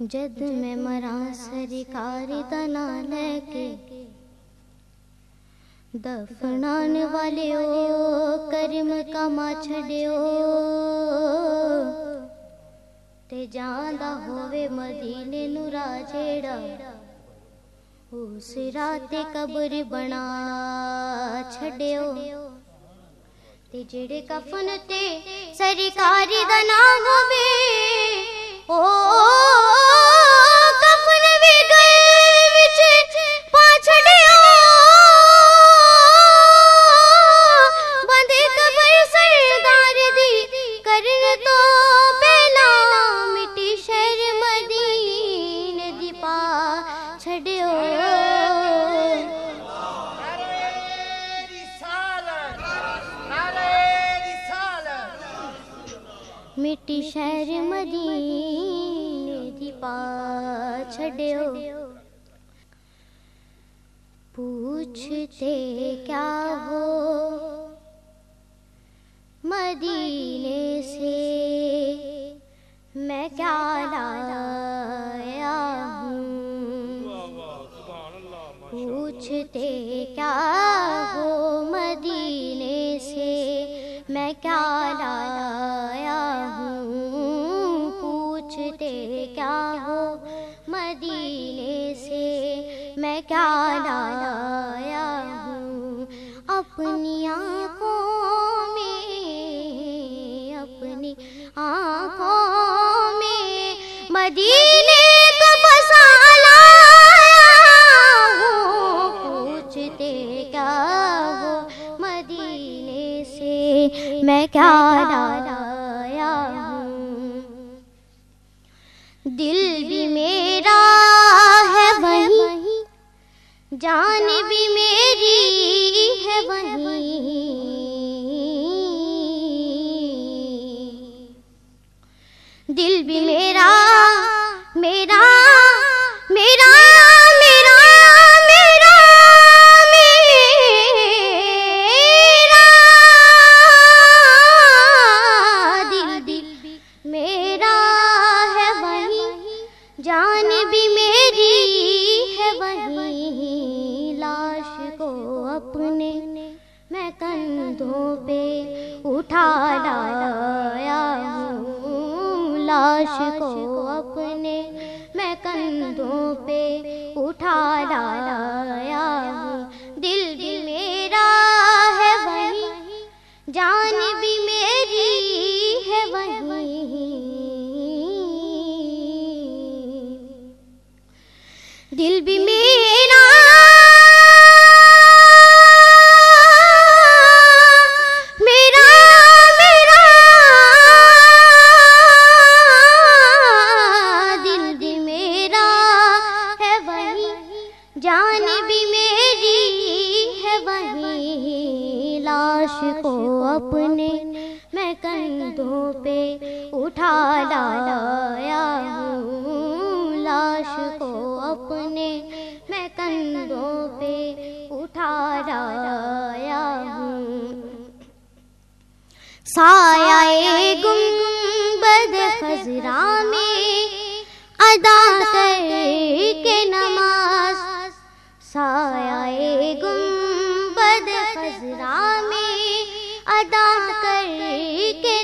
جد میں مرا سرکار تنا لے کے دفنان والے او کرم کما چھڑیو تے جاندا ہووے مدینے نو راجیڑا۔ اس رات قبر بنا چھڑیو تے جڑے کفن تے سرکار دا نام ہووے او چھڑیو مٹی شہر مدینے دی پا چھڑیو پوچھتے کیا ہو؟ مدینے سے میں کیا لایا پوچھتے کیا ہو مدینے سے؟ میں کیا لایا ہوں؟ پوچھتے کیا ہو مدینے سے؟ میں کیا لایا ہوں؟ اپنی آنکھوں میں، اپنی آنکھوں میں مدینے کیا لایا ہوں۔ دل بھی میرا ہے وہی، جان بھی میری ہے وہی۔ دل بھی میرا میرا اپنے میں کندھوں پہ اٹھا لایا ہوں۔ لاش کو اپنے میں کندھوں پہ اٹھا لایا ہوں۔ دل بھی میرا ہے وہی، جان بھی میری ہے وہی۔ دل بھی لاش کو اپنے میں کندھوں پہ اٹھا لایا ہوں۔ لاش کو اپنے میں کندھوں پہ اٹھا لایا ہوں۔ سایہ گنبد خزرا میں ادا کر کے نماز۔ سایہ گنبد خزرا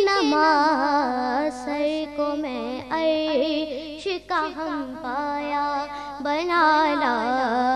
نما نماز سر کو میں عرش کا ہم پایا بنا لا